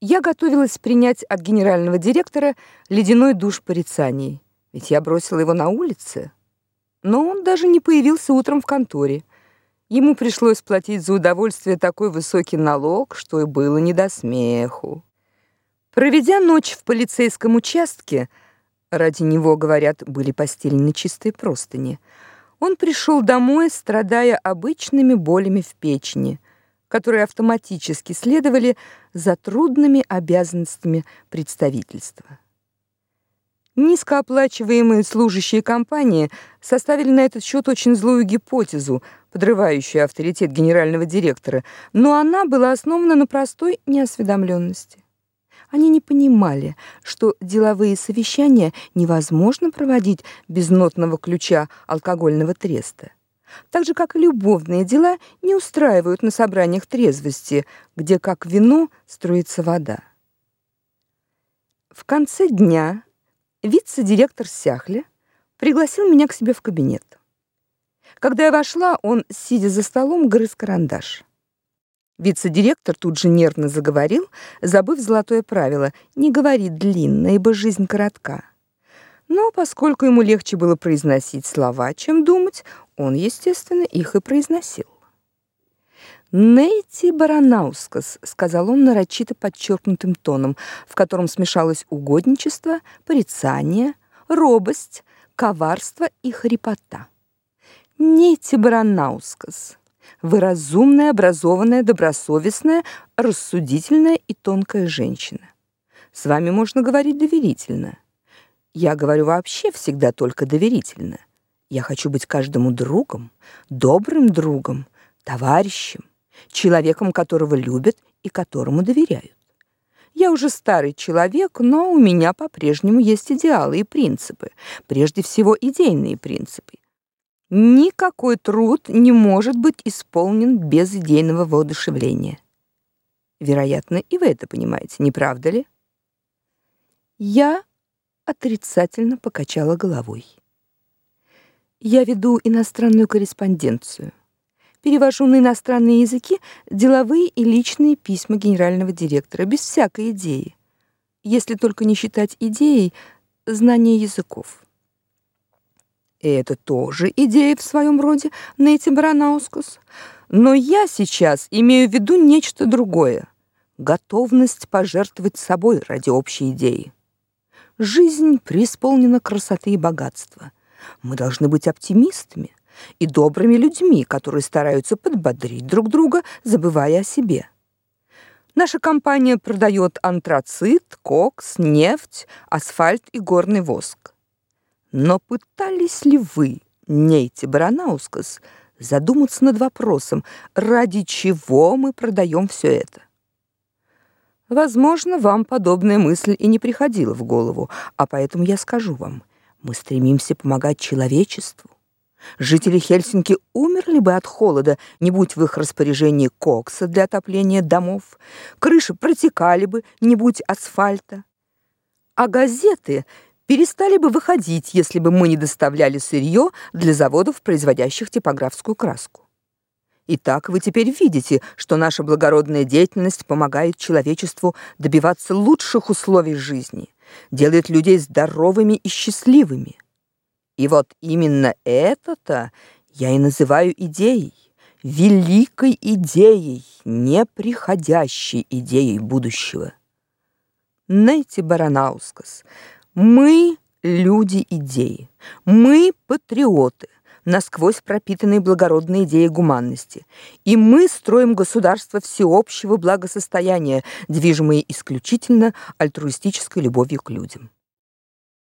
Я готовилась принять от генерального директора ледяной душ порицаний, ведь я бросила его на улице. Но он даже не появился утром в конторе. Ему пришлось платить за удовольствие такой высокий налог, что и было не до смеху. Проведя ночь в полицейском участке, ради него, говорят, были постелены чистые простыни, он пришел домой, страдая обычными болями в печени – которые автоматически следовали за трудными обязанностями представительства. Низкооплачиваемые служащие компании составили на этот счет очень злую гипотезу, подрывающую авторитет генерального директора, но она была основана на простой неосведомленности. Они не понимали, что деловые совещания невозможно проводить без нотного ключа алкогольного треста так же как и любовные дела не устраивают на собраниях трезвости, где как вино струится вода. В конце дня вице-директор Сяхля пригласил меня к себе в кабинет. Когда я вошла, он, сидя за столом, грыз карандаш. Вице-директор тут же нервно заговорил, забыв золотое правило: не говори длинно, ибо жизнь коротка. Но поскольку ему легче было произносить слова, чем думать, он, естественно, их и произносил. «Нейти Баранаускас», — сказал он нарочито подчеркнутым тоном, в котором смешалось угодничество, порицание, робость, коварство и хрипота. «Нейти Баранаускас, вы разумная, образованная, добросовестная, рассудительная и тонкая женщина. С вами можно говорить доверительно. Я говорю вообще всегда только доверительно. Я хочу быть каждому другом, добрым другом, товарищем, человеком, которого любят и которому доверяют. Я уже старый человек, но у меня по-прежнему есть идеалы и принципы, прежде всего идейные принципы. Никакой труд не может быть исполнен без идейного воодушевления. Вероятно, и вы это понимаете, не правда ли? Я отрицательно покачала головой. Я веду иностранную корреспонденцию. Перевожу на иностранные языки деловые и личные письма генерального директора без всякой идеи. Если только не считать идеей знание языков. Это тоже идея в своем роде, Нейти Баранаускус. Но я сейчас имею в виду нечто другое. Готовность пожертвовать собой ради общей идеи. Жизнь преисполнена красоты и богатства. Мы должны быть оптимистами и добрыми людьми, которые стараются подбодрить друг друга, забывая о себе. Наша компания продает антрацит, кокс, нефть, асфальт и горный воск. Но пытались ли вы, Нейти Баранаускас, задуматься над вопросом, ради чего мы продаем все это? Возможно, вам подобная мысль и не приходила в голову, а поэтому я скажу вам: мы стремимся помогать человечеству. Жители Хельсинки умерли бы от холода, не будь в их распоряжении кокса для отопления домов, крыши протекали бы, не будь асфальта. А газеты перестали бы выходить, если бы мы не доставляли сырье для заводов, производящих типографскую краску. Итак, вы теперь видите, что наша благородная деятельность помогает человечеству добиваться лучших условий жизни, делает людей здоровыми и счастливыми. И вот именно это-то я и называю идеей, великой идеей, неприходящей идеей будущего. Нейти Баранаускас, мы люди идеи, мы патриоты, насквозь пропитанные благородной идеей гуманности. И мы строим государство всеобщего благосостояния, движимое исключительно альтруистической любовью к людям.